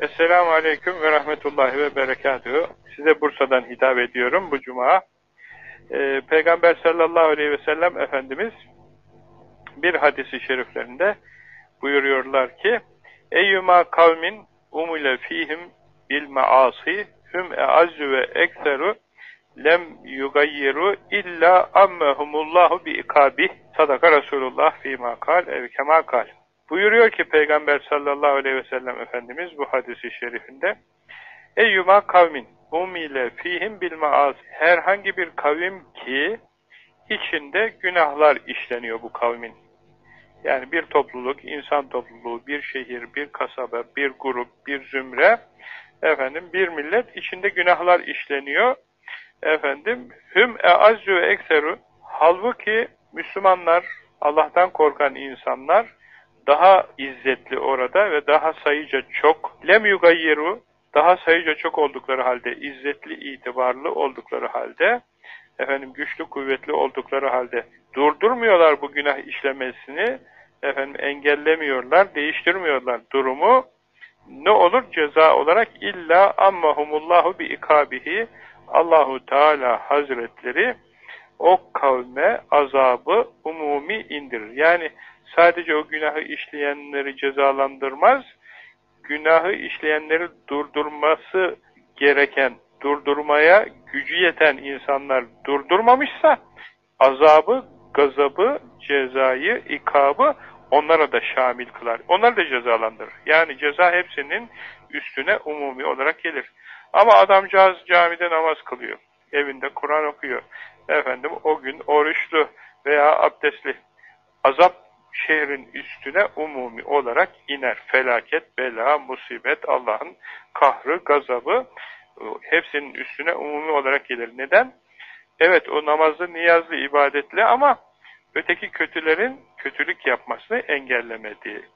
Esselamu Aleyküm ve Rahmetullahi ve Berekatühü. Size Bursa'dan hitap ediyorum bu cuma. Ee, Peygamber sallallahu aleyhi ve sellem Efendimiz bir hadisi şeriflerinde buyuruyorlar ki Eyyuma kavmin umule fihim bil maasi hüm e'azzu ve ekseru lem yugayyiru illa ammehumullahu bi ikabih sadaka Resulullah fîmâ kal ev kemâ kal Buyuruyor ki Peygamber sallallahu aleyhi ve sellem Efendimiz bu hadisi şerifinde Eyyuma kavmin umile fihim bil maaz herhangi bir kavim ki içinde günahlar işleniyor bu kavmin. Yani bir topluluk, insan topluluğu, bir şehir, bir kasaba, bir grup, bir zümre, efendim bir millet içinde günahlar işleniyor. Efendim hüm e azzu ekseru halbuki Müslümanlar, Allah'tan korkan insanlar daha izzetli orada ve daha sayıca çok lem yugayyiru daha sayıca çok oldukları halde izzetli itibarlı oldukları halde efendim güçlü kuvvetli oldukları halde durdurmuyorlar bu günah işlemesini efendim engellemiyorlar değiştirmiyorlar durumu ne olur ceza olarak illa ammahumullahu bi ikabihi Allahu Teala Hazretleri o kavme azabı umumi indirir. Yani sadece o günahı işleyenleri cezalandırmaz, günahı işleyenleri durdurması gereken, durdurmaya gücü yeten insanlar durdurmamışsa, azabı, gazabı, cezayı, ikabı onlara da şamil kılar. Onları da cezalandırır. Yani ceza hepsinin üstüne umumi olarak gelir. Ama adamcağız camide namaz kılıyor. Evinde Kur'an okuyor. Efendim o gün oruçlu veya abdestli. Azap şehrin üstüne umumi olarak iner. Felaket, bela, musibet, Allah'ın kahrı, gazabı hepsinin üstüne umumi olarak gelir. Neden? Evet o namazlı, niyazlı, ibadetli ama öteki kötülerin kötülük yapmasını engellemedi.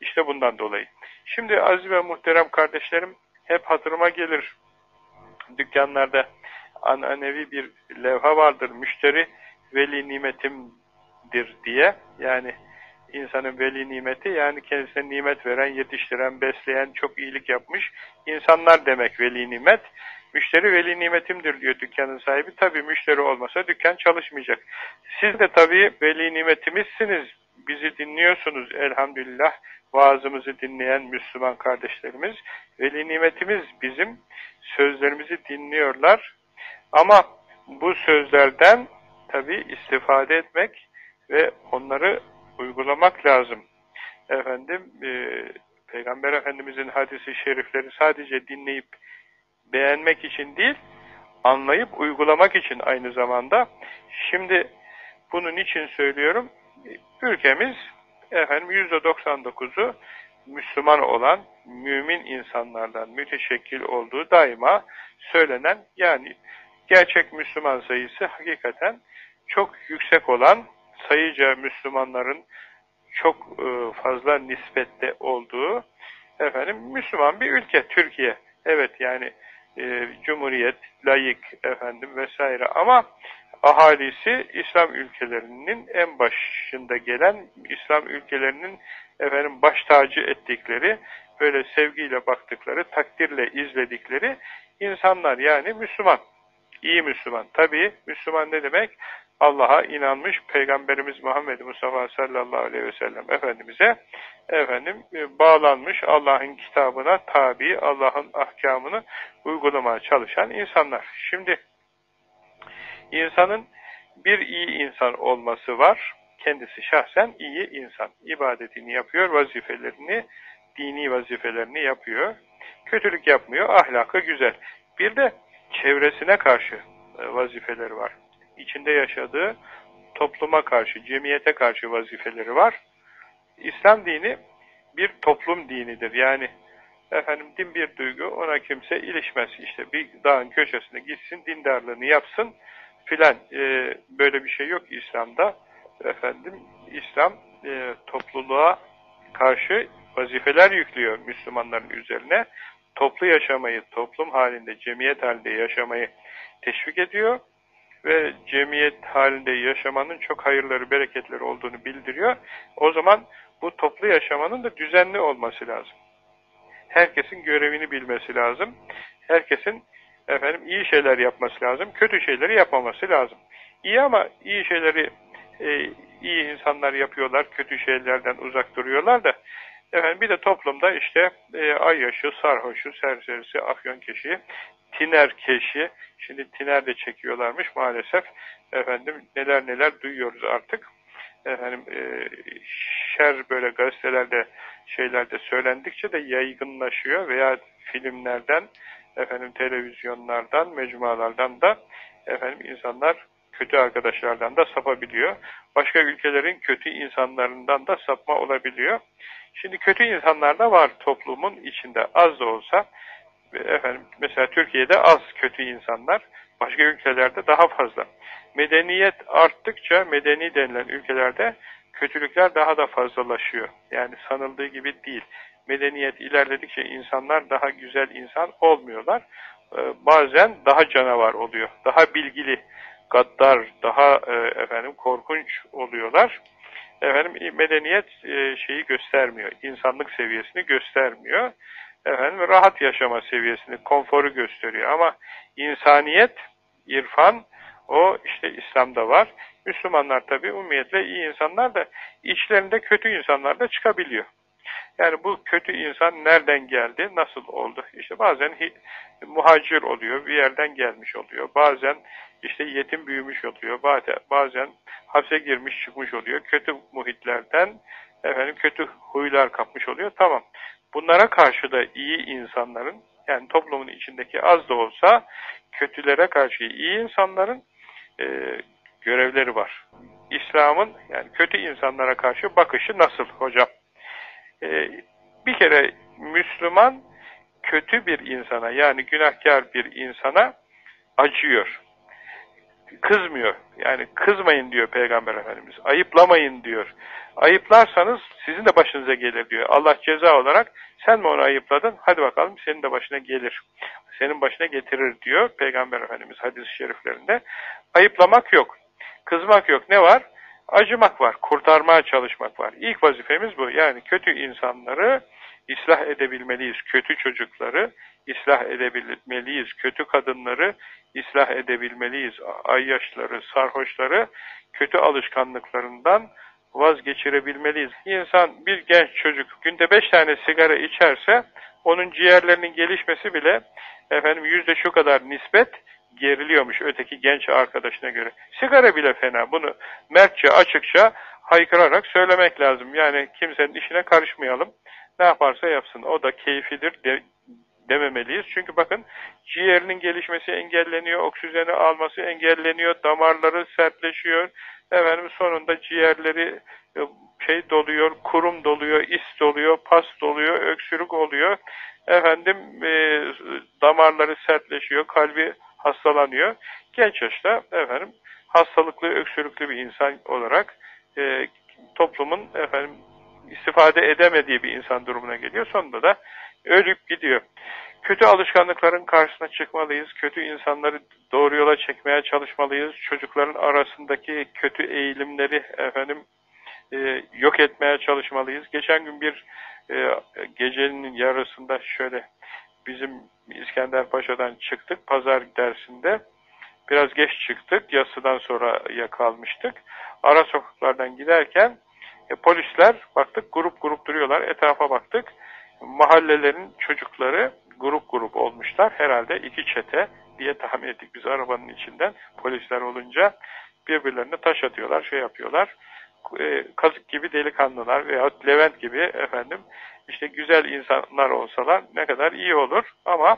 İşte bundan dolayı. Şimdi aziz ve muhterem kardeşlerim hep hatırıma gelir. Dükkanlarda ananevi bir levha vardır. Müşteri veli nimetimdir diye. Yani insanın veli nimeti yani kendisine nimet veren, yetiştiren, besleyen, çok iyilik yapmış insanlar demek veli nimet. Müşteri veli nimetimdir diyor dükkanın sahibi. Tabi müşteri olmasa dükkan çalışmayacak. Siz de tabi veli nimetimizsiniz. Bizi dinliyorsunuz elhamdülillah. Vaazımızı dinleyen Müslüman kardeşlerimiz. Veli nimetimiz bizim. Sözlerimizi dinliyorlar. Ama bu sözlerden tabi istifade etmek ve onları uygulamak lazım. Efendim, e, Peygamber Efendimizin hadisi şerifleri sadece dinleyip beğenmek için değil, anlayıp uygulamak için aynı zamanda. Şimdi bunun için söylüyorum, ülkemiz efendim %99'u Müslüman olan mümin insanlardan müteşekkil olduğu daima söylenen yani gerçek Müslüman sayısı hakikaten çok yüksek olan sayıca Müslümanların çok e, fazla nispette olduğu efendim Müslüman bir ülke Türkiye. Evet yani e, cumhuriyet, layık efendim vesaire ama ahalisi İslam ülkelerinin en başında gelen İslam ülkelerinin efendim baş tacı ettikleri böyle sevgiyle baktıkları, takdirle izledikleri insanlar yani Müslüman. iyi Müslüman. Tabii Müslüman ne demek? Allah'a inanmış Peygamberimiz Muhammed Mustafa sallallahu aleyhi ve sellem Efendimiz'e efendim e, bağlanmış Allah'ın kitabına tabi, Allah'ın ahkamını uygulamaya çalışan insanlar. Şimdi insanın bir iyi insan olması var. Kendisi şahsen iyi insan. İbadetini yapıyor, vazifelerini, dini vazifelerini yapıyor. Kötülük yapmıyor, ahlakı güzel. Bir de çevresine karşı e, vazifeleri var içinde yaşadığı topluma karşı, cemiyete karşı vazifeleri var. İslam dini bir toplum dinidir. Yani efendim din bir duygu, ona kimse ilişmez. İşte bir dağın köşesine gitsin, dindarlığını yapsın filan. Ee, böyle bir şey yok İslam'da. Efendim İslam e, topluluğa karşı vazifeler yüklüyor Müslümanların üzerine. Toplu yaşamayı, toplum halinde, cemiyet halinde yaşamayı teşvik ediyor ve cemiyet halinde yaşamanın çok hayırları, bereketleri olduğunu bildiriyor. O zaman bu toplu yaşamanın da düzenli olması lazım. Herkesin görevini bilmesi lazım. Herkesin efendim iyi şeyler yapması lazım. Kötü şeyleri yapmaması lazım. İyi ama iyi şeyleri e, iyi insanlar yapıyorlar. Kötü şeylerden uzak duruyorlar da efendim bir de toplumda işte e, ayyaşı, sarhoşu, serserisi, afyonkeşi, keşi. Şimdi tiner de çekiyorlarmış maalesef. Efendim neler neler duyuyoruz artık. Efendim e, şer böyle gazetelerde şeylerde söylendikçe de yaygınlaşıyor veya filmlerden efendim televizyonlardan, mecmualardan da efendim insanlar kötü arkadaşlardan da sapabiliyor. Başka ülkelerin kötü insanlarından da sapma olabiliyor. Şimdi kötü insanlar da var toplumun içinde az da olsa. Efendim mesela Türkiye'de az kötü insanlar, başka ülkelerde daha fazla. Medeniyet arttıkça medeni denilen ülkelerde kötülükler daha da fazlalaşıyor. Yani sanıldığı gibi değil. Medeniyet ilerledikçe insanlar daha güzel insan olmuyorlar. Ee, bazen daha canavar oluyor. Daha bilgili, gaddar, daha e, efendim korkunç oluyorlar. Efendim medeniyet e, şeyi göstermiyor. insanlık seviyesini göstermiyor. Efendim rahat yaşama seviyesini, konforu gösteriyor. Ama insaniyet, irfan o işte İslam'da var. Müslümanlar tabi umumiyetle iyi insanlar da içlerinde kötü insanlar da çıkabiliyor. Yani bu kötü insan nereden geldi, nasıl oldu? İşte bazen muhacir oluyor, bir yerden gelmiş oluyor. Bazen işte yetim büyümüş oluyor. Bazen, bazen hapse girmiş çıkmış oluyor. Kötü muhitlerden efendim kötü huylar kapmış oluyor. Tamam. Bunlara karşı da iyi insanların yani toplumun içindeki az da olsa kötülere karşı iyi insanların e, görevleri var. İslam'ın yani kötü insanlara karşı bakışı nasıl hocam? E, bir kere Müslüman kötü bir insana yani günahkar bir insana acıyor. Kızmıyor. Yani kızmayın diyor Peygamber Efendimiz. Ayıplamayın diyor. Ayıplarsanız sizin de başınıza gelir diyor. Allah ceza olarak sen mi onu ayıpladın? Hadi bakalım senin de başına gelir. Senin başına getirir diyor Peygamber Efendimiz hadis-i şeriflerinde. Ayıplamak yok. Kızmak yok. Ne var? Acımak var. Kurtarmaya çalışmak var. İlk vazifemiz bu. Yani kötü insanları ıslah edebilmeliyiz. Kötü çocukları ıslah edebilmeliyiz. Kötü kadınları ıslah edebilmeliyiz. Ayyaşları, sarhoşları kötü alışkanlıklarından vazgeçirebilmeliyiz. İnsan bir genç çocuk günde beş tane sigara içerse onun ciğerlerinin gelişmesi bile efendim yüzde şu kadar nispet geriliyormuş öteki genç arkadaşına göre. Sigara bile fena. Bunu mertçe, açıkça haykırarak söylemek lazım. Yani kimsenin işine karışmayalım. Ne yaparsa yapsın. O da keyfidir de, dememeliyiz. Çünkü bakın ciğerinin gelişmesi engelleniyor, oksijeni alması engelleniyor, damarları sertleşiyor. Efendim sonunda ciğerleri e, şey doluyor, kurum doluyor, is doluyor, pas doluyor, öksürük oluyor. Efendim e, damarları sertleşiyor, kalbi hastalanıyor. Genç yaşta efendim hastalıklı, öksürüklü bir insan olarak e, toplumun efendim istifade edemediği bir insan durumuna geliyor. Sonunda da ölüp gidiyor. Kötü alışkanlıkların karşısına çıkmalıyız. Kötü insanları doğru yola çekmeye çalışmalıyız. Çocukların arasındaki kötü eğilimleri efendim e, yok etmeye çalışmalıyız. Geçen gün bir e, gecenin yarısında şöyle bizim İskender Paşa'dan çıktık pazar dersinde. Biraz geç çıktık. Yassıdan sonra kalmıştık. Ara sokaklardan giderken e, polisler baktık grup grup duruyorlar. Etrafa baktık. Mahallelerin çocukları grup grup olmuşlar. Herhalde iki çete diye tahmin ettik biz arabanın içinden. Polisler olunca birbirlerine taş atıyorlar, şey yapıyorlar. E, kazık gibi delikanlılar veya Levent gibi efendim işte güzel insanlar olsalar ne kadar iyi olur ama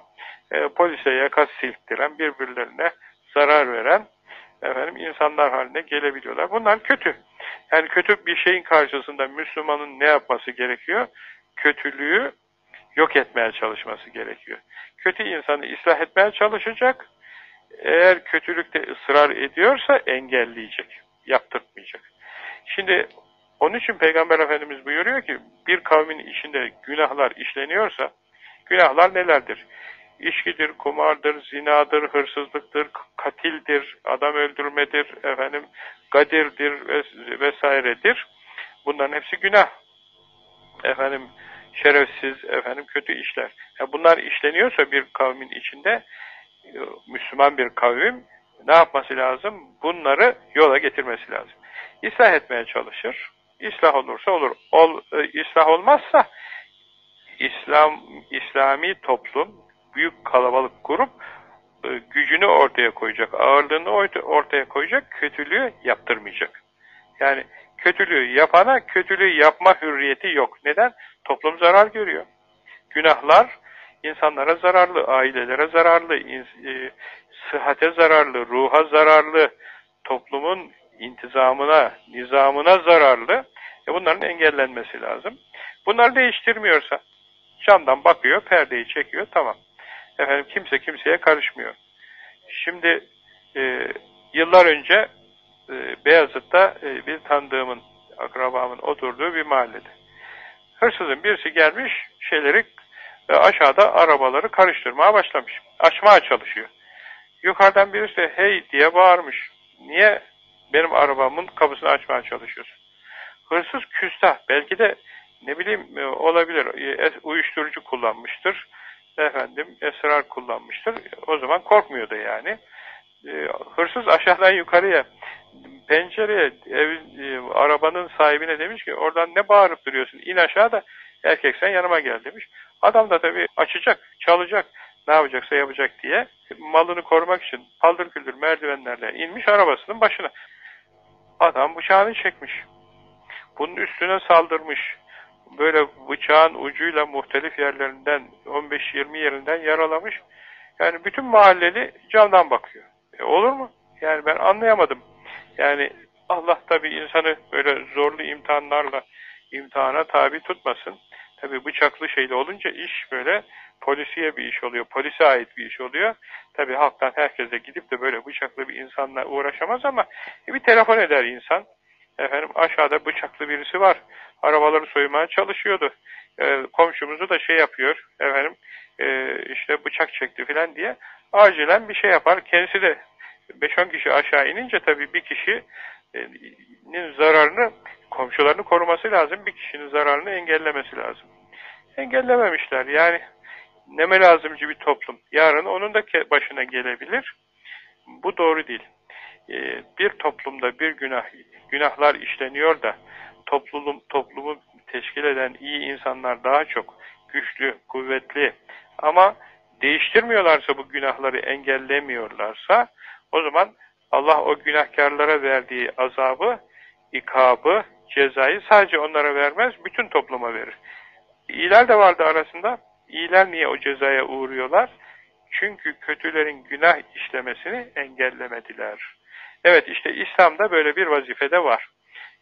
e, polise yaka silktiren, birbirlerine zarar veren efendim insanlar haline gelebiliyorlar. Bunlar kötü. Yani kötü bir şeyin karşısında Müslümanın ne yapması gerekiyor? Kötülüğü yok etmeye çalışması gerekiyor. Kötü insanı ıslah etmeye çalışacak. Eğer kötülükte ısrar ediyorsa engelleyecek, yaptırmayacak. Şimdi onun için Peygamber Efendimiz buyuruyor ki bir kavmin içinde günahlar işleniyorsa günahlar nelerdir? İçkidir, kumardır, zinadır, hırsızlıktır, katildir, adam öldürmedir, efendim gadirdir vesairedir. Bunların hepsi günah. Efendim şerefsiz, efendim kötü işler. Yani bunlar işleniyorsa bir kavmin içinde, e, Müslüman bir kavim ne yapması lazım? Bunları yola getirmesi lazım. İslah etmeye çalışır. İslah olursa olur. Ol, e, ıslah olmazsa İslam İslami toplum büyük kalabalık grup e, gücünü ortaya koyacak, ağırlığını ortaya koyacak, kötülüğü yaptırmayacak. Yani kötülüğü yapana kötülüğü yapma hürriyeti yok. Neden? Toplum zarar görüyor. Günahlar insanlara zararlı, ailelere zararlı, e, sıhhate zararlı, ruha zararlı, toplumun intizamına, nizamına zararlı. E bunların engellenmesi lazım. Bunları değiştirmiyorsa, camdan bakıyor, perdeyi çekiyor, tamam. Efendim kimse kimseye karışmıyor. Şimdi e, yıllar önce e, Beyazıt'ta e, bir tanıdığımın, akrabamın oturduğu bir mahallede. Hırsızın birisi gelmiş, şeyleri e, aşağıda arabaları karıştırmaya başlamış. Açmaya çalışıyor. Yukarıdan birisi de hey diye bağırmış. Niye benim arabamın kapısını açmaya çalışıyorsun? Hırsız küstah. Belki de ne bileyim e, olabilir. E, uyuşturucu kullanmıştır. Efendim esrar kullanmıştır. O zaman korkmuyordu yani. E, hırsız aşağıdan yukarıya pencereye ev, arabanın sahibine demiş ki oradan ne bağırıp duruyorsun in aşağıda erkek sen yanıma gel demiş. Adam da tabii açacak çalacak ne yapacaksa yapacak diye malını korumak için paldır küldür merdivenlerle inmiş arabasının başına. Adam bıçağını çekmiş. Bunun üstüne saldırmış. Böyle bıçağın ucuyla muhtelif yerlerinden 15-20 yerinden yaralamış. Yani bütün mahalleli camdan bakıyor. E olur mu? Yani ben anlayamadım. Yani Allah tabi insanı böyle zorlu imtihanlarla imtihana tabi tutmasın. Tabi bıçaklı şeyle olunca iş böyle polisiye bir iş oluyor, polise ait bir iş oluyor. Tabi halktan herkese gidip de böyle bıçaklı bir insanla uğraşamaz ama bir telefon eder insan. Efendim aşağıda bıçaklı birisi var. Arabaları soymaya çalışıyordu. E, komşumuzu da şey yapıyor. Efendim e, işte bıçak çekti filan diye. Acilen bir şey yapar. Kendisi de 5-10 kişi aşağı inince tabii bir kişinin zararını komşularını koruması lazım. Bir kişinin zararını engellemesi lazım. Engellememişler. Yani neme lazımcı bir toplum. Yarın onun da başına gelebilir. Bu doğru değil. Ee, bir toplumda bir günah, günahlar işleniyor da toplum, toplumu teşkil eden iyi insanlar daha çok güçlü, kuvvetli ama değiştirmiyorlarsa bu günahları engellemiyorlarsa o zaman Allah o günahkarlara verdiği azabı, ikabı, cezayı sadece onlara vermez, bütün topluma verir. İyiler de vardı arasında. İyiler niye o cezaya uğruyorlar? Çünkü kötülerin günah işlemesini engellemediler. Evet işte İslam'da böyle bir vazifede var.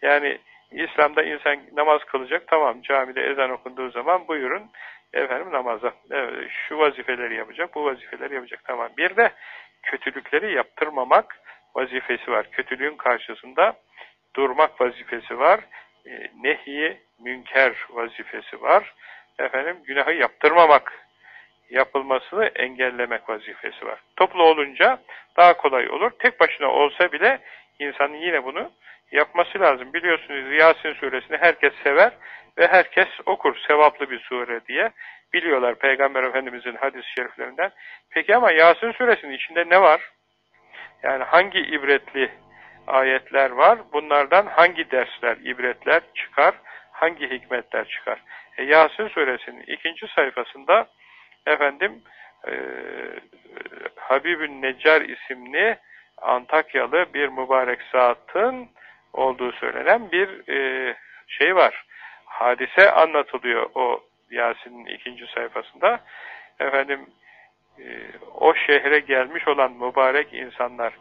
Yani İslam'da insan namaz kılacak, tamam camide ezan okunduğu zaman buyurun efendim namaza. Evet, şu vazifeleri yapacak, bu vazifeleri yapacak, tamam. Bir de kötülükleri yaptırmamak vazifesi var. Kötülüğün karşısında durmak vazifesi var. E, nehi, münker vazifesi var. Efendim günahı yaptırmamak, yapılmasını engellemek vazifesi var. Toplu olunca daha kolay olur. Tek başına olsa bile insanın yine bunu yapması lazım. Biliyorsunuz Yasin suresini herkes sever ve herkes okur sevaplı bir sure diye. Biliyorlar Peygamber Efendimizin hadis-i şeriflerinden. Peki ama Yasin suresinin içinde ne var? Yani hangi ibretli ayetler var? Bunlardan hangi dersler, ibretler çıkar? Hangi hikmetler çıkar? E, Yasin suresinin ikinci sayfasında efendim e, Habibün Necar isimli Antakyalı bir mübarek zatın olduğu söylenen bir e, şey var. Hadise anlatılıyor o Yasin'in ikinci sayfasında. Efendim e, o şehre gelmiş olan mübarek insanlar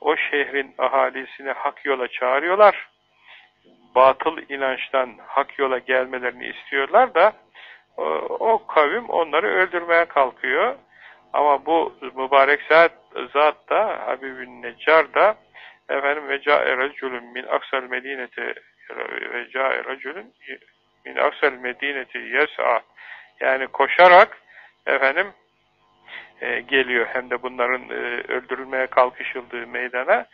o şehrin ahalisini hak yola çağırıyorlar. Batıl inançtan hak yola gelmelerini istiyorlar da o, o kavim onları öldürmeye kalkıyor. Ama bu mübarek zat, zat da Habibün Neccar da efendim ve ca'e raculun min aksal medineti ve ca'e raculun min aksal medineti yes'a. Yani koşarak efendim e, geliyor. Hem de bunların e, öldürülmeye kalkışıldığı meydana.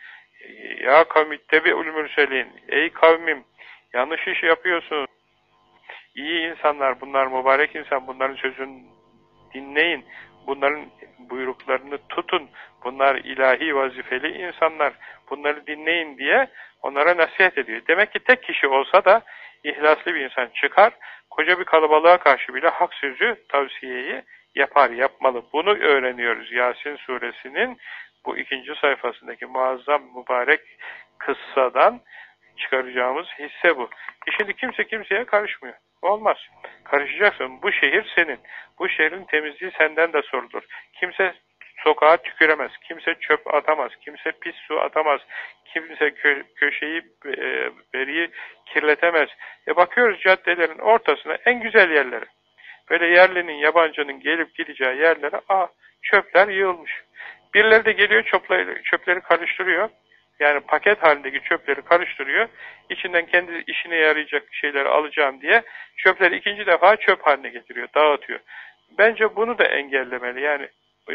Ya kavmittebi'ül mürselin ey kavmim yanlış iş yapıyorsunuz iyi insanlar, bunlar mübarek insan, bunların sözünü dinleyin, bunların buyruklarını tutun, bunlar ilahi vazifeli insanlar, bunları dinleyin diye onlara nasihat ediyor. Demek ki tek kişi olsa da ihlaslı bir insan çıkar, koca bir kalabalığa karşı bile hak sözü, tavsiyeyi yapar, yapmalı. Bunu öğreniyoruz Yasin suresinin bu ikinci sayfasındaki muazzam mübarek kıssadan çıkaracağımız hisse bu. E şimdi kimse kimseye karışmıyor. Olmaz. Karışacaksın. Bu şehir senin. Bu şehrin temizliği senden de sorulur. Kimse sokağa tüküremez. Kimse çöp atamaz. Kimse pis su atamaz. Kimse kö köşeyi, e, beriyi kirletemez. E bakıyoruz caddelerin ortasına en güzel yerlere. Böyle yerlinin, yabancının gelip gideceği yerlere aa çöpler yığılmış. Birileri de geliyor çöpleri, çöpleri karıştırıyor. Yani paket halindeki çöpleri karıştırıyor. İçinden kendi işine yarayacak şeyleri alacağım diye çöpleri ikinci defa çöp haline getiriyor, dağıtıyor. Bence bunu da engellemeli. Yani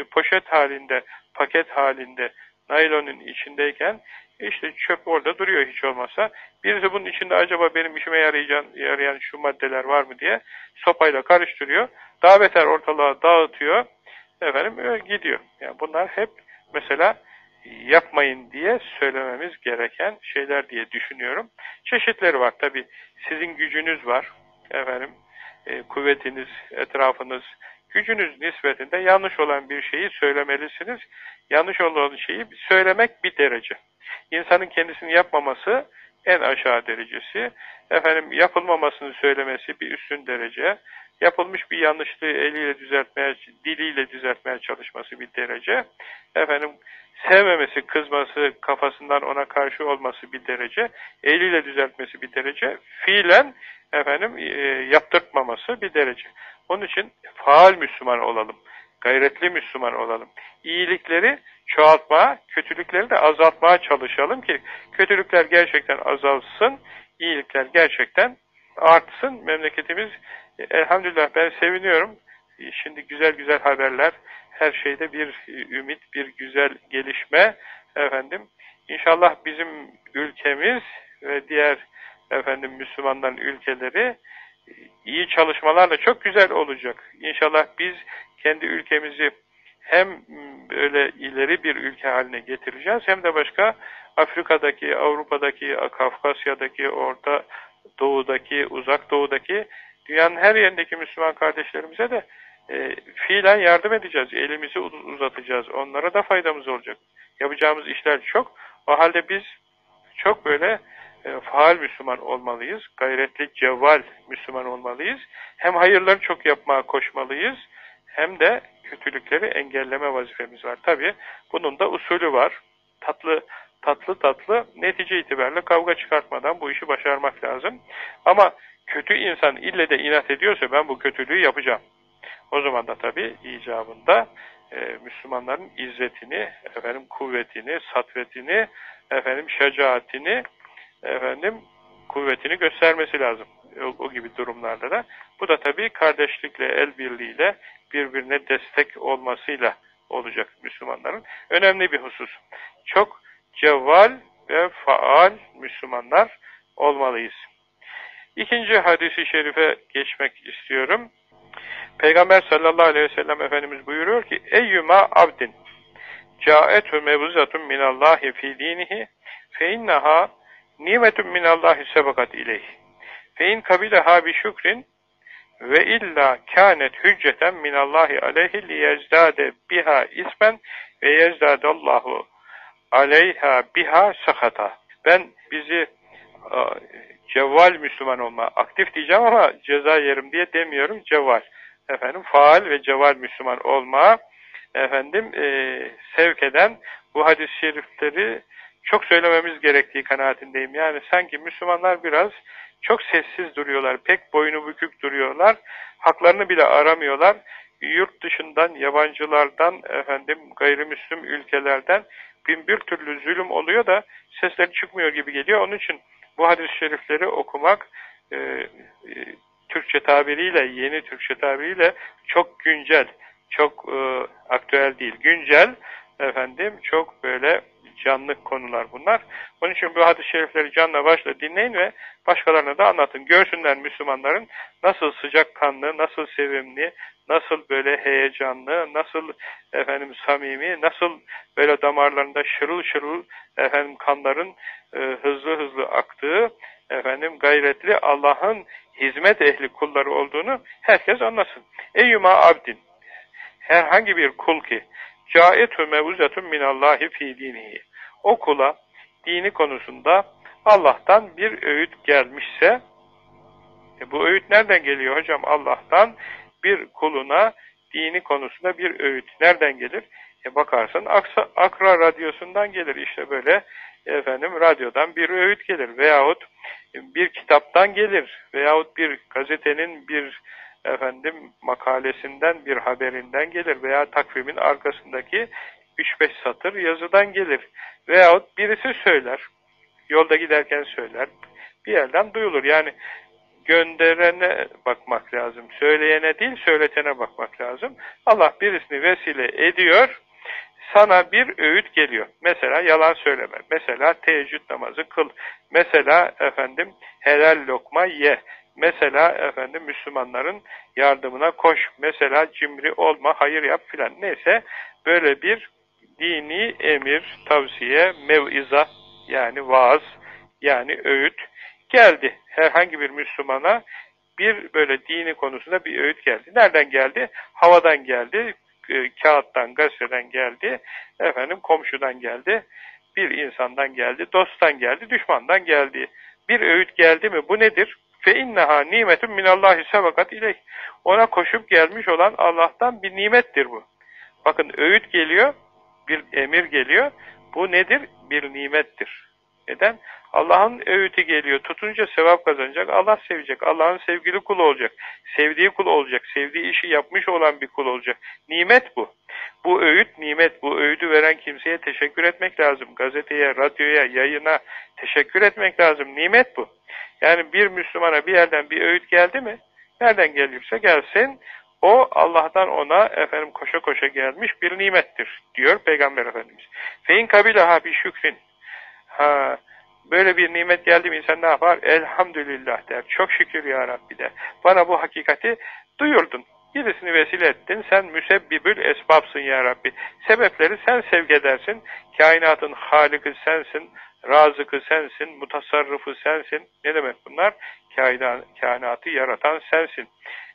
poşet halinde, paket halinde, naylonun içindeyken işte çöp orada duruyor hiç olmazsa. Birisi bunun içinde acaba benim işime yarayan, yarayan şu maddeler var mı diye sopayla karıştırıyor. Daha beter ortalığa dağıtıyor. Efendim gidiyor. Yani bunlar hep mesela yapmayın diye söylememiz gereken şeyler diye düşünüyorum. Çeşitleri var tabi. Sizin gücünüz var. Efendim e, kuvvetiniz, etrafınız, gücünüz nispetinde yanlış olan bir şeyi söylemelisiniz. Yanlış olan şeyi söylemek bir derece. İnsanın kendisini yapmaması en aşağı derecesi. Efendim yapılmamasını söylemesi bir üstün derece. Yapılmış bir yanlışlığı eliyle düzeltmeye, diliyle düzeltmeye çalışması bir derece. Efendim sevmemesi, kızması, kafasından ona karşı olması bir derece, eliyle düzeltmesi bir derece, fiilen efendim e, yaptırtmaması bir derece. Onun için faal Müslüman olalım, gayretli Müslüman olalım. İyilikleri çoğaltmaya, kötülükleri de azaltmaya çalışalım ki kötülükler gerçekten azalsın, iyilikler gerçekten artsın. Memleketimiz elhamdülillah ben seviniyorum. Şimdi güzel güzel haberler, her şeyde bir ümit, bir güzel gelişme efendim. İnşallah bizim ülkemiz ve diğer efendim Müslümanların ülkeleri iyi çalışmalarla çok güzel olacak. İnşallah biz kendi ülkemizi hem böyle ileri bir ülke haline getireceğiz hem de başka Afrika'daki, Avrupa'daki, Kafkasya'daki, Orta Doğu'daki, Uzak Doğu'daki dünyanın her yerindeki Müslüman kardeşlerimize de e, fiilen yardım edeceğiz. Elimizi uzatacağız. Onlara da faydamız olacak. Yapacağımız işler çok. O halde biz çok böyle e, faal Müslüman olmalıyız. Gayretli, cevval Müslüman olmalıyız. Hem hayırları çok yapmaya koşmalıyız. Hem de kötülükleri engelleme vazifemiz var. Tabi bunun da usulü var. Tatlı tatlı tatlı netice itibariyle kavga çıkartmadan bu işi başarmak lazım. Ama kötü insan ille de inat ediyorsa ben bu kötülüğü yapacağım. O zaman da tabi icabında e, Müslümanların izzetini, efendim kuvvetini, satvetini, efendim şecaatini, efendim kuvvetini göstermesi lazım. O, o gibi durumlarda da. Bu da tabi kardeşlikle, el birliğiyle birbirine destek olmasıyla olacak Müslümanların. Önemli bir husus. Çok cevval ve faal Müslümanlar olmalıyız. İkinci hadisi şerife geçmek istiyorum. Peygamber sallallahu aleyhi ve sellem Efendimiz buyuruyor ki Eyyuma abdin caetü mevzatun minallahi fi dinihi fe inneha nimetun minallahi sebakat ileyh fe in kabileha bi şükrin ve illa kânet hücceten minallahi aleyhi liyezdâde biha ismen ve yezdâdallahu aleyha biha sakata. Ben bizi cevval Müslüman olma, aktif diyeceğim ama ceza yerim diye demiyorum, cevval efendim faal ve ceval Müslüman olma efendim e, sevk eden bu hadis-i şerifleri çok söylememiz gerektiği kanaatindeyim. Yani sanki Müslümanlar biraz çok sessiz duruyorlar, pek boynu bükük duruyorlar, haklarını bile aramıyorlar. Yurt dışından, yabancılardan, efendim gayrimüslim ülkelerden bin bir türlü zulüm oluyor da sesleri çıkmıyor gibi geliyor. Onun için bu hadis-i şerifleri okumak, e, e, Türkçe tabiriyle, yeni Türkçe tabiriyle çok güncel, çok e, aktüel değil. Güncel, efendim, çok böyle canlı konular bunlar. Onun için bu hadis-i şerifleri canla başla dinleyin ve başkalarına da anlatın. Görsünler Müslümanların nasıl sıcakkanlı, nasıl sevimli, nasıl böyle heyecanlı, nasıl efendim samimi, nasıl böyle damarlarında şırıl şırıl efendim kanların e, hızlı hızlı aktığı, efendim gayretli Allah'ın hizmet ehli kulları olduğunu herkes anlasın. Eyyuma abdin herhangi bir kul ki caetü mevuzetun minallahi fi dinihi o kula dini konusunda Allah'tan bir öğüt gelmişse e bu öğüt nereden geliyor hocam? Allah'tan bir kuluna dini konusunda bir öğüt nereden gelir? E bakarsın Aksa, Akra radyosundan gelir işte böyle efendim radyodan bir öğüt gelir veyahut bir kitaptan gelir veyahut bir gazetenin bir efendim makalesinden bir haberinden gelir veya takvimin arkasındaki 3-5 satır yazıdan gelir veyahut birisi söyler yolda giderken söyler bir yerden duyulur yani gönderene bakmak lazım söyleyene değil söyletene bakmak lazım Allah birisini vesile ediyor sana bir öğüt geliyor. Mesela yalan söyleme. Mesela teheccüd namazı kıl. Mesela efendim helal lokma ye. Mesela efendim Müslümanların yardımına koş. Mesela cimri olma, hayır yap filan. Neyse böyle bir dini emir, tavsiye, meviza yani vaaz yani öğüt geldi. Herhangi bir Müslümana bir böyle dini konusunda bir öğüt geldi. Nereden geldi? Havadan geldi, e, kağıttan, gazeteden geldi, efendim komşudan geldi, bir insandan geldi, dosttan geldi, düşmandan geldi. Bir öğüt geldi mi? Bu nedir? Fe inneha nimetun minallahi sebakat ileyh. Ona koşup gelmiş olan Allah'tan bir nimettir bu. Bakın öğüt geliyor, bir emir geliyor. Bu nedir? Bir nimettir. Neden? Allah'ın öğütü geliyor. Tutunca sevap kazanacak. Allah sevecek. Allah'ın sevgili kulu olacak. Sevdiği kul olacak. Sevdiği işi yapmış olan bir kul olacak. Nimet bu. Bu öğüt nimet. Bu öğüdü veren kimseye teşekkür etmek lazım. Gazeteye, radyoya, yayına teşekkür etmek lazım. Nimet bu. Yani bir Müslümana bir yerden bir öğüt geldi mi? Nereden gelirse gelsin. O Allah'tan ona efendim koşa koşa gelmiş bir nimettir diyor Peygamber Efendimiz. Fein kabilaha bir şükrin. Ha, Böyle bir nimet geldi mi insan ne yapar? Elhamdülillah der. Çok şükür ya Rabbi der. Bana bu hakikati duyurdun. Birisini vesile ettin. Sen müsebbibül esbabsın ya Rabbi. Sebepleri sen sevk edersin. Kainatın haliki sensin. Razıkı sensin. Mutasarrıfı sensin. Ne demek bunlar? Kainatı yaratan sensin.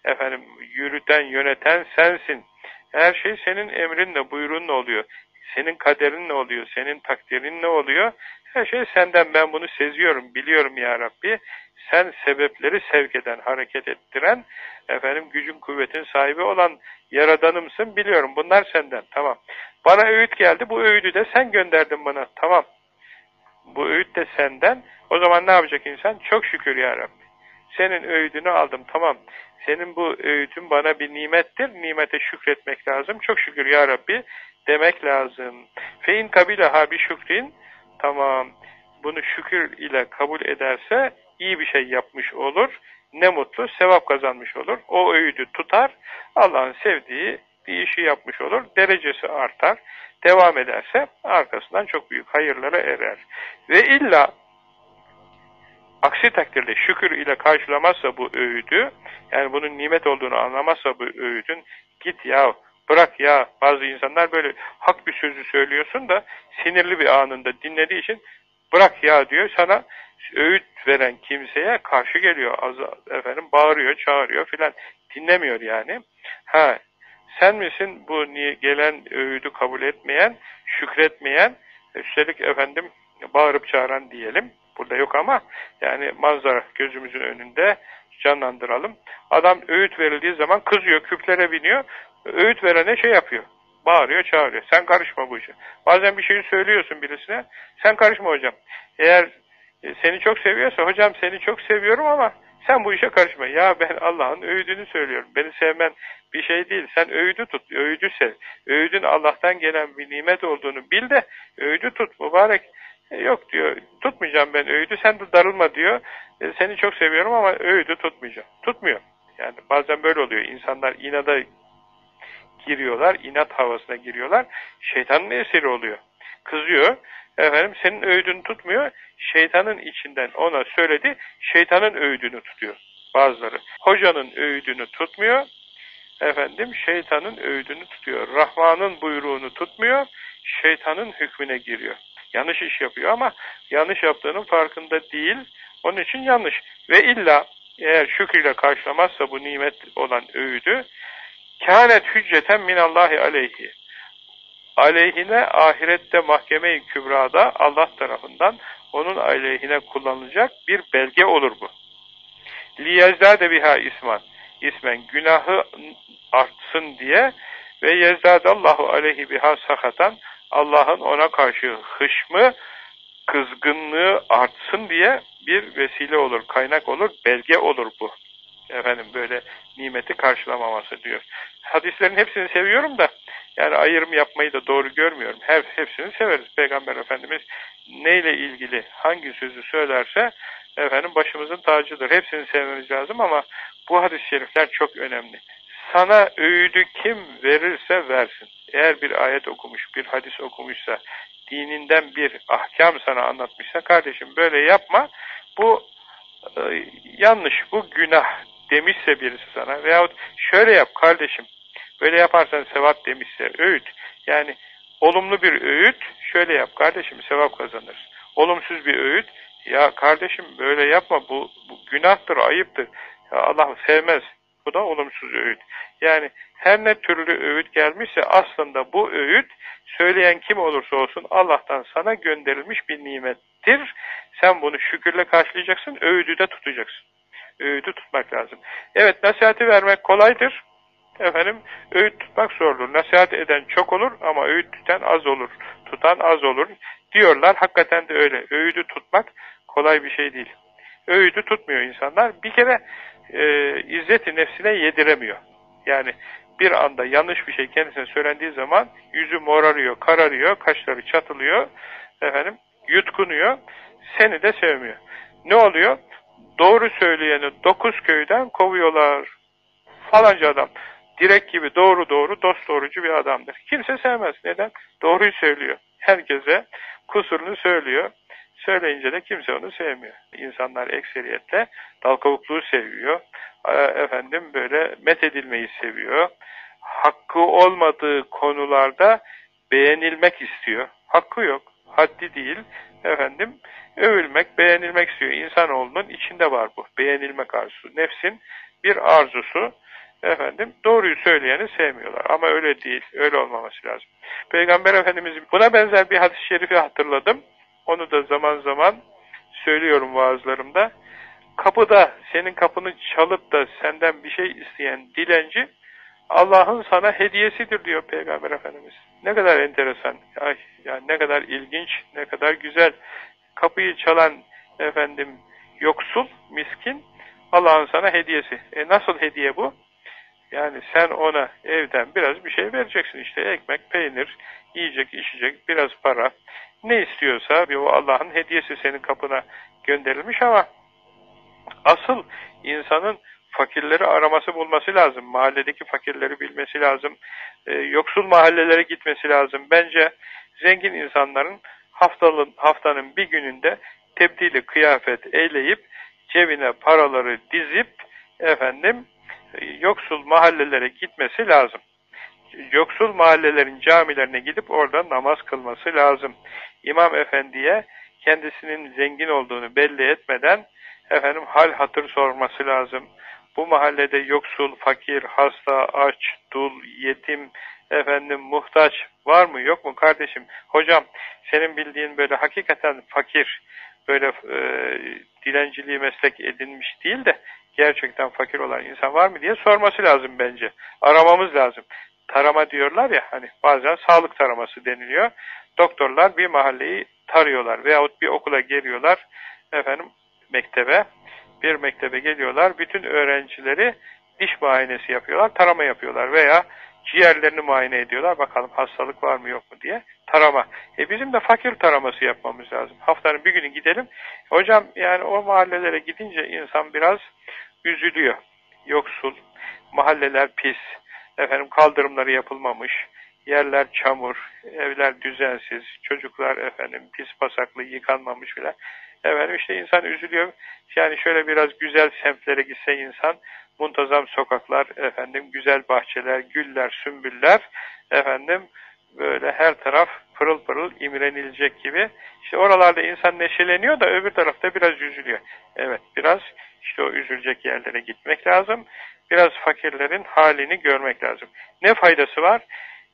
Efendim yürüten, yöneten sensin. Her şey senin emrinle, buyruğunla oluyor. Senin kaderin ne oluyor? Senin takdirin ne oluyor? Her şey senden ben bunu seziyorum, biliyorum ya Rabbi. Sen sebepleri sevk eden, hareket ettiren, efendim gücün kuvvetin sahibi olan yaradanımsın, biliyorum. Bunlar senden, tamam. Bana öğüt geldi, bu öğüdü de sen gönderdin bana, tamam. Bu öğüt de senden. O zaman ne yapacak insan? Çok şükür ya Rabbi. Senin öğüdünü aldım, tamam. Senin bu öğütün bana bir nimettir, nimete şükretmek lazım. Çok şükür ya Rabbi demek lazım. Fein kabileha bir şükrin tamam bunu şükür ile kabul ederse iyi bir şey yapmış olur. Ne mutlu sevap kazanmış olur. O öğüdü tutar. Allah'ın sevdiği bir işi yapmış olur. Derecesi artar. Devam ederse arkasından çok büyük hayırlara erer. Ve illa aksi takdirde şükür ile karşılamazsa bu öğüdü, yani bunun nimet olduğunu anlamazsa bu öğüdün, git ya Bırak ya bazı insanlar böyle hak bir sözü söylüyorsun da sinirli bir anında dinlediği için bırak ya diyor sana öğüt veren kimseye karşı geliyor. Efendim bağırıyor, çağırıyor filan. Dinlemiyor yani. Ha sen misin bu gelen öğüdü kabul etmeyen, şükretmeyen, üstelik efendim bağırıp çağıran diyelim. Burada yok ama yani manzara gözümüzün önünde canlandıralım. Adam öğüt verildiği zaman kızıyor, küplere biniyor öğüt verene şey yapıyor. Bağırıyor, çağırıyor. Sen karışma bu işe. Bazen bir şeyi söylüyorsun birisine. Sen karışma hocam. Eğer e, seni çok seviyorsa hocam seni çok seviyorum ama sen bu işe karışma. Ya ben Allah'ın öğüdünü söylüyorum. Beni sevmen bir şey değil. Sen öğüdü tut. Öğüdü sev. Öğüdün Allah'tan gelen bir nimet olduğunu bil de öğüdü tut mübarek. E, yok diyor. Tutmayacağım ben öğüdü. Sen de darılma diyor. E, seni çok seviyorum ama öğüdü tutmayacağım. Tutmuyor. Yani bazen böyle oluyor. İnsanlar inada giriyorlar, inat havasına giriyorlar. Şeytanın esiri oluyor. kızıyor. Efendim senin öğüdünü tutmuyor. Şeytanın içinden ona söyledi. Şeytanın öğüdünü tutuyor bazıları. Hocanın öğüdünü tutmuyor. Efendim şeytanın öğüdünü tutuyor. Rahman'ın buyruğunu tutmuyor. Şeytanın hükmüne giriyor. Yanlış iş yapıyor ama yanlış yaptığının farkında değil. Onun için yanlış. Ve illa eğer şükürle karşılamazsa bu nimet olan öğüdü kânet hücceten minallahi aleyhi aleyhine ahirette mahkeme-i kübrada Allah tarafından onun aleyhine kullanılacak bir belge olur bu. Liyezdâde biha isman. İsmen günahı artsın diye ve yezdâdallahu aleyhi biha sakatan Allah'ın ona karşı hışmı, kızgınlığı artsın diye bir vesile olur, kaynak olur, belge olur bu. Efendim böyle nimeti karşılamaması diyor. Hadislerin hepsini seviyorum da yani ayrım yapmayı da doğru görmüyorum. Her, hepsini severiz. Peygamber Efendimiz neyle ilgili hangi sözü söylerse efendim başımızın tacıdır. Hepsini sevmemiz lazım ama bu hadis-i şerifler çok önemli. Sana öğüdü kim verirse versin. Eğer bir ayet okumuş, bir hadis okumuşsa, dininden bir ahkam sana anlatmışsa kardeşim böyle yapma. Bu e, yanlış, bu günah demişse birisi sana veyahut şöyle yap kardeşim Böyle yaparsan sevap demişse öğüt. Yani olumlu bir öğüt şöyle yap kardeşim sevap kazanır. Olumsuz bir öğüt ya kardeşim böyle yapma bu, bu günahtır, ayıptır. Ya Allah sevmez. Bu da olumsuz öğüt. Yani her ne türlü öğüt gelmişse aslında bu öğüt söyleyen kim olursa olsun Allah'tan sana gönderilmiş bir nimettir. Sen bunu şükürle karşılayacaksın, öğüdü de tutacaksın. Öğüdü tutmak lazım. Evet nasihati vermek kolaydır. Efendim öğüt tutmak zordur. Nasihat eden çok olur ama öğüt tutan az olur. Tutan az olur. Diyorlar hakikaten de öyle. Öğüdü tutmak kolay bir şey değil. Öğüdü tutmuyor insanlar. Bir kere e, izzeti nefsine yediremiyor. Yani bir anda yanlış bir şey kendisine söylendiği zaman yüzü morarıyor, kararıyor, kaşları çatılıyor, efendim yutkunuyor, seni de sevmiyor. Ne oluyor? Doğru söyleyeni dokuz köyden kovuyorlar. Falanca adam direk gibi doğru doğru dost doğrucu bir adamdır. Kimse sevmez. Neden? Doğruyu söylüyor. Herkese kusurunu söylüyor. Söyleyince de kimse onu sevmiyor. İnsanlar ekseriyetle dal kavukluğu seviyor. Efendim böyle methedilmeyi seviyor. Hakkı olmadığı konularda beğenilmek istiyor. Hakkı yok. Haddi değil. Efendim övülmek, beğenilmek istiyor. İnsanoğlunun içinde var bu. Beğenilmek arzusu. Nefsin bir arzusu efendim doğruyu söyleyeni sevmiyorlar. Ama öyle değil. Öyle olmaması lazım. Peygamber Efendimiz buna benzer bir hadis-i şerifi hatırladım. Onu da zaman zaman söylüyorum vaazlarımda. Kapıda senin kapını çalıp da senden bir şey isteyen dilenci Allah'ın sana hediyesidir diyor Peygamber Efendimiz. Ne kadar enteresan. Ay, yani ne kadar ilginç, ne kadar güzel. Kapıyı çalan efendim yoksul, miskin Allah'ın sana hediyesi. E nasıl hediye bu? Yani sen ona evden biraz bir şey vereceksin işte ekmek, peynir, yiyecek, içecek, biraz para. Ne istiyorsa bir o Allah'ın hediyesi senin kapına gönderilmiş ama asıl insanın fakirleri araması bulması lazım. Mahalledeki fakirleri bilmesi lazım. E, yoksul mahallelere gitmesi lazım. Bence zengin insanların haftalın, haftanın bir gününde tebdili kıyafet eyleyip cebine paraları dizip efendim yoksul mahallelere gitmesi lazım. Yoksul mahallelerin camilerine gidip orada namaz kılması lazım. İmam efendiye kendisinin zengin olduğunu belli etmeden efendim hal hatır sorması lazım. Bu mahallede yoksul, fakir, hasta, aç, dul, yetim, efendim muhtaç var mı yok mu kardeşim? Hocam senin bildiğin böyle hakikaten fakir, böyle e, dilenciliği meslek edinmiş değil de gerçekten fakir olan insan var mı diye sorması lazım bence. Aramamız lazım. Tarama diyorlar ya hani bazen sağlık taraması deniliyor. Doktorlar bir mahalleyi tarıyorlar veyahut bir okula geliyorlar efendim mektebe bir mektebe geliyorlar bütün öğrencileri diş muayenesi yapıyorlar tarama yapıyorlar veya ciğerlerini muayene ediyorlar bakalım hastalık var mı yok mu diye tarama. E bizim de fakir taraması yapmamız lazım. Haftanın bir günü gidelim. Hocam yani o mahallelere gidince insan biraz üzülüyor. Yoksul, mahalleler pis, efendim kaldırımları yapılmamış, yerler çamur, evler düzensiz, çocuklar efendim pis pasaklı, yıkanmamış bile. Efendim işte insan üzülüyor. Yani şöyle biraz güzel semtlere gitse insan, muntazam sokaklar, efendim güzel bahçeler, güller, sümbüller, efendim böyle her taraf pırıl pırıl imrenilecek gibi. İşte oralarda insan neşeleniyor da öbür tarafta biraz üzülüyor. Evet biraz işte o üzülecek yerlere gitmek lazım. Biraz fakirlerin halini görmek lazım. Ne faydası var?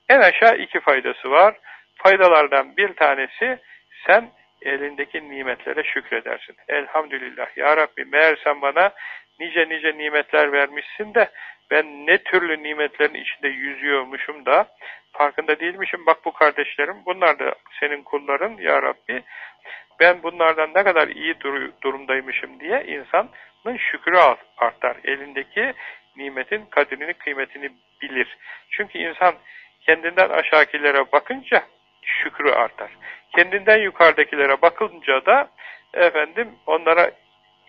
En aşağı iki faydası var. Faydalardan bir tanesi sen elindeki nimetlere şükredersin. Elhamdülillah ya Rabbi meğer sen bana nice nice nimetler vermişsin de ben ne türlü nimetlerin içinde yüzüyormuşum da farkında değilmişim. Bak bu kardeşlerim bunlar da senin kulların ya Rabbi. Ben bunlardan ne kadar iyi dur durumdaymışım diye insanın şükrü artar. Elindeki nimetin kadrini, kıymetini bilir. Çünkü insan kendinden aşağıkilere bakınca şükrü artar. Kendinden yukarıdakilere bakınca da efendim onlara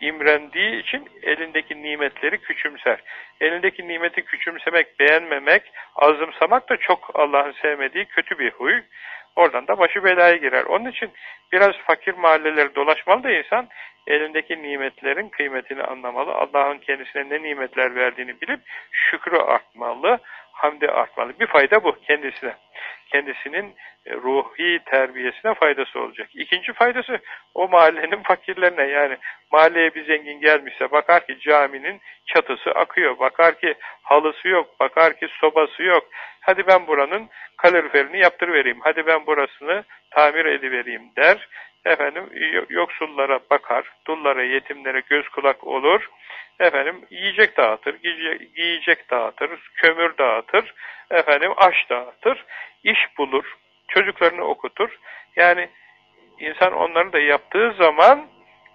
imrendiği için elindeki nimetleri küçümser. Elindeki nimeti küçümsemek, beğenmemek, azımsamak da çok Allah'ın sevmediği kötü bir huy. Oradan da başı belaya girer. Onun için biraz fakir mahalleleri dolaşmalı da insan elindeki nimetlerin kıymetini anlamalı. Allah'ın kendisine ne nimetler verdiğini bilip şükrü artmalı, hamdi artmalı. Bir fayda bu kendisine. Kendisinin e, ruhi terbiyesine faydası olacak. İkinci faydası o mahallenin fakirlerine yani mahalleye bir zengin gelmişse bakar ki caminin çatısı akıyor, bakar ki halısı yok, bakar ki sobası yok. Hadi ben buranın kaloriferini yaptırıvereyim, hadi ben burasını tamir edivereyim der. Efendim yoksullara bakar, dullara, yetimlere göz kulak olur. Efendim yiyecek dağıtır, giyecek dağıtır, kömür dağıtır, efendim aş dağıtır, iş bulur, çocuklarını okutur. Yani insan onları da yaptığı zaman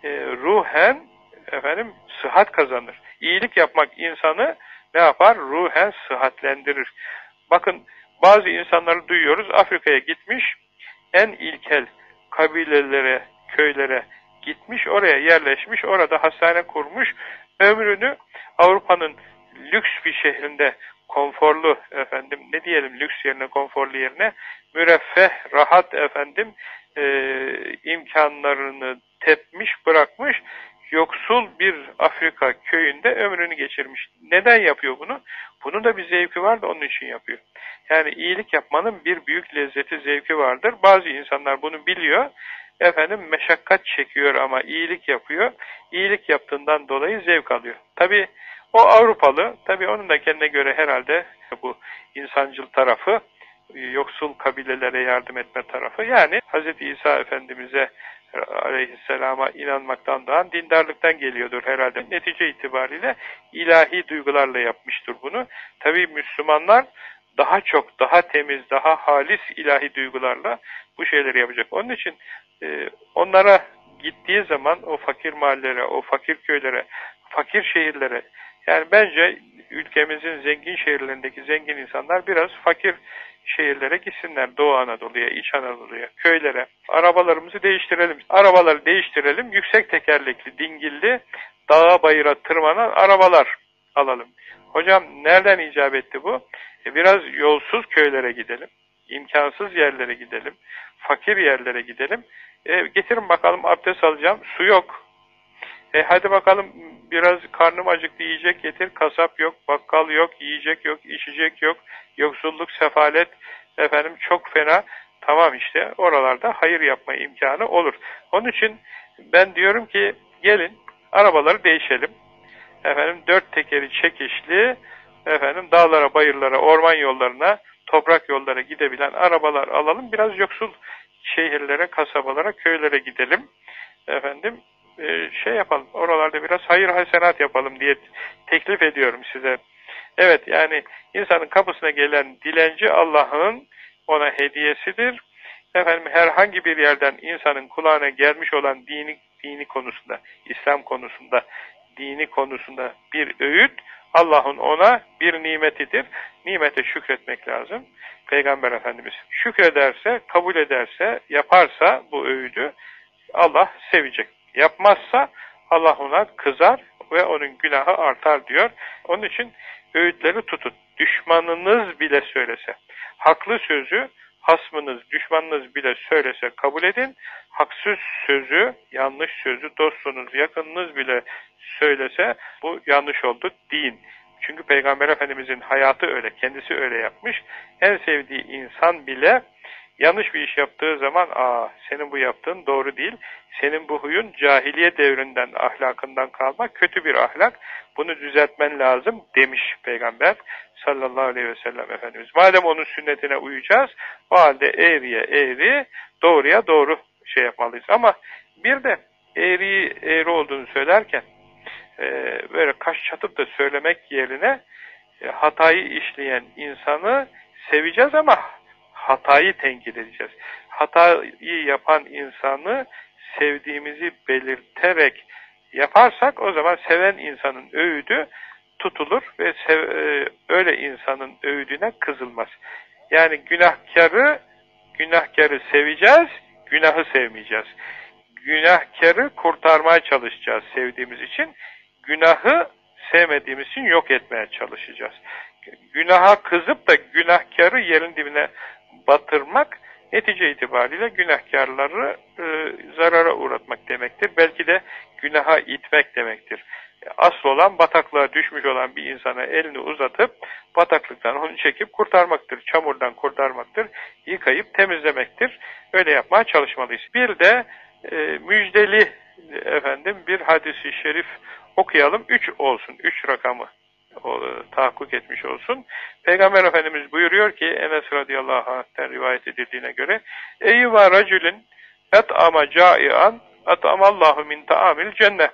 e, ruhen efendim sıhhat kazanır. İyilik yapmak insanı ne yapar? Ruhen sıhhatlendirir. Bakın bazı insanları duyuyoruz Afrika'ya gitmiş en ilkel kabilelere, köylere gitmiş, oraya yerleşmiş, orada hastane kurmuş, ömrünü Avrupa'nın lüks bir şehrinde konforlu efendim ne diyelim lüks yerine konforlu yerine müreffeh rahat efendim e, imkanlarını tepmiş bırakmış yoksul bir Afrika köyünde ömrünü geçirmiş. Neden yapıyor bunu? Bunun da bir zevki var da onun için yapıyor. Yani iyilik yapmanın bir büyük lezzeti, zevki vardır. Bazı insanlar bunu biliyor. Efendim meşakkat çekiyor ama iyilik yapıyor. İyilik yaptığından dolayı zevk alıyor. Tabi o Avrupalı, tabi onun da kendine göre herhalde bu insancıl tarafı, yoksul kabilelere yardım etme tarafı. Yani Hz. İsa Efendimiz'e aleyhisselama inanmaktan daha dindarlıktan geliyordur herhalde. Netice itibariyle ilahi duygularla yapmıştır bunu. Tabi Müslümanlar daha çok, daha temiz, daha halis ilahi duygularla bu şeyleri yapacak. Onun için e, onlara gittiği zaman o fakir mahallelere, o fakir köylere, fakir şehirlere, yani bence ülkemizin zengin şehirlerindeki zengin insanlar biraz fakir şehirlere gitsinler. Doğu Anadolu'ya, İç Anadolu'ya, köylere. Arabalarımızı değiştirelim. Arabaları değiştirelim. Yüksek tekerlekli, dingilli, dağa bayıra tırmanan arabalar alalım. Hocam nereden icap etti bu? E biraz yolsuz köylere gidelim. imkansız yerlere gidelim. Fakir yerlere gidelim. E, getirin bakalım abdest alacağım. Su yok. E hadi bakalım biraz karnım acıktı yiyecek getir. Kasap yok, bakkal yok, yiyecek yok, içecek yok. Yoksulluk, sefalet efendim çok fena. Tamam işte oralarda hayır yapma imkanı olur. Onun için ben diyorum ki gelin arabaları değişelim. Efendim dört tekeri çekişli efendim dağlara, bayırlara, orman yollarına, toprak yollara gidebilen arabalar alalım. Biraz yoksul şehirlere, kasabalara, köylere gidelim. Efendim e, şey yapalım, oralarda biraz hayır hasenat yapalım diye teklif ediyorum size. Evet yani insanın kapısına gelen dilenci Allah'ın ona hediyesidir. Efendim herhangi bir yerden insanın kulağına gelmiş olan dini, dini konusunda, İslam konusunda, dini konusunda bir öğüt Allah'ın ona bir nimetidir. Nimete şükretmek lazım. Peygamber Efendimiz şükrederse, kabul ederse, yaparsa bu öğüdü Allah sevecek. Yapmazsa Allah ona kızar ve onun günahı artar diyor. Onun için öğütleri tutun. Düşmanınız bile söylese, Haklı sözü hasmınız, düşmanınız bile söylese kabul edin. Haksız sözü, yanlış sözü dostunuz, yakınınız bile söylese bu yanlış oldu deyin. Çünkü Peygamber Efendimizin hayatı öyle, kendisi öyle yapmış. En sevdiği insan bile yanlış bir iş yaptığı zaman, aa senin bu yaptığın doğru değil, senin bu huyun cahiliye devrinden, ahlakından kalma, kötü bir ahlak, bunu düzeltmen lazım demiş Peygamber sallallahu aleyhi ve sellem Efendimiz. Madem onun sünnetine uyacağız, o halde eğriye eğri, doğruya doğru şey yapmalıyız. Ama bir de eğri eğri olduğunu söylerken, e, böyle kaş çatıp da söylemek yerine e, hatayı işleyen insanı seveceğiz ama hatayı tenkit edeceğiz. Hatayı yapan insanı sevdiğimizi belirterek yaparsak o zaman seven insanın öğüdü tutulur ve sev, e, öyle insanın öğüdüne kızılmaz. Yani günahkarı günahkarı seveceğiz, günahı sevmeyeceğiz. Günahkarı kurtarmaya çalışacağız sevdiğimiz için günahı sevmediğimiz için yok etmeye çalışacağız. Günaha kızıp da günahkarı yerin dibine batırmak netice itibariyle günahkarları e, zarara uğratmak demektir. Belki de günaha itmek demektir. Asıl olan bataklığa düşmüş olan bir insana elini uzatıp bataklıktan onu çekip kurtarmaktır. Çamurdan kurtarmaktır. Yıkayıp temizlemektir. Öyle yapmaya çalışmalıyız. Bir de e, müjdeli efendim bir hadisi şerif okuyalım. Üç olsun. Üç rakamı tahakkuk etmiş olsun. Peygamber Efendimiz buyuruyor ki Enes radıyallahu anh'ten rivayet edildiğine göre Eyva racülün et ama caian et amallahu min taamil cennet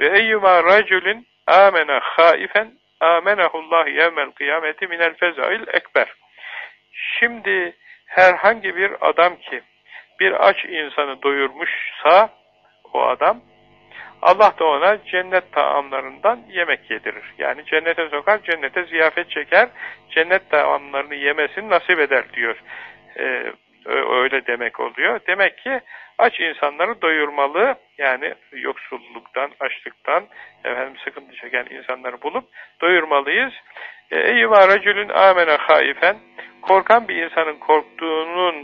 ve eyyuma racülün amena haifen amenahullah yevmel kıyameti minel fezail ekber. Şimdi herhangi bir adam ki bir aç insanı doyurmuşsa o adam Allah da ona cennet taamlarından yemek yedirir. Yani cennete sokar, cennete ziyafet çeker, cennet taamlarını yemesini nasip eder diyor. Ee, öyle demek oluyor. Demek ki aç insanları doyurmalı, yani yoksulluktan, açlıktan, efendim sıkıntı çeken insanları bulup doyurmalıyız. Eyvâ racülün âmene haifen, korkan bir insanın korktuğunun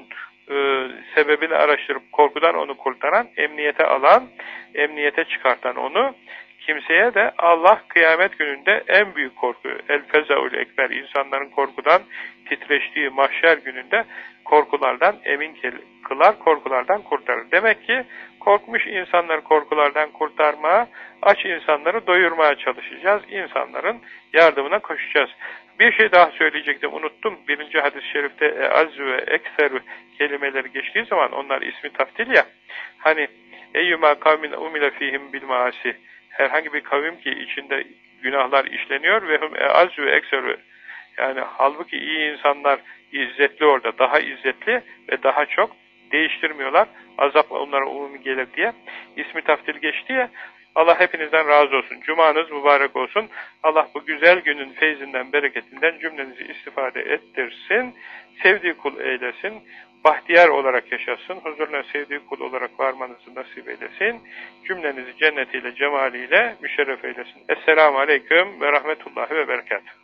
sebebini araştırıp korkudan onu kurtaran, emniyete alan, emniyete çıkartan onu, kimseye de Allah kıyamet gününde en büyük korku, el fezaul ekber, insanların korkudan titreştiği mahşer gününde korkulardan emin kılar, korkulardan kurtarır. Demek ki korkmuş insanları korkulardan kurtarmaya, aç insanları doyurmaya çalışacağız. İnsanların yardımına koşacağız. Bir şey daha söyleyecektim, unuttum. Birinci hadis-i şerifte e, azü ve ekseru kelimeleri geçtiği zaman onlar ismi taftil ya. Hani eyyuma kavmin umile fihim bil maasi. Herhangi bir kavim ki içinde günahlar işleniyor ve hum e, azü ve ekseru. Yani halbuki iyi insanlar izzetli orada, daha izzetli ve daha çok değiştirmiyorlar. Azap onlara umumi gelir diye. ismi taftil geçti ya, Allah hepinizden razı olsun. Cumanız mübarek olsun. Allah bu güzel günün feyzinden, bereketinden cümlenizi istifade ettirsin. Sevdiği kul eylesin. Bahtiyar olarak yaşasın. Huzuruna sevdiği kul olarak varmanızı nasip eylesin. Cümlenizi cennetiyle, cemaliyle müşerref eylesin. Esselamu Aleyküm ve Rahmetullahi ve Berekatuhu.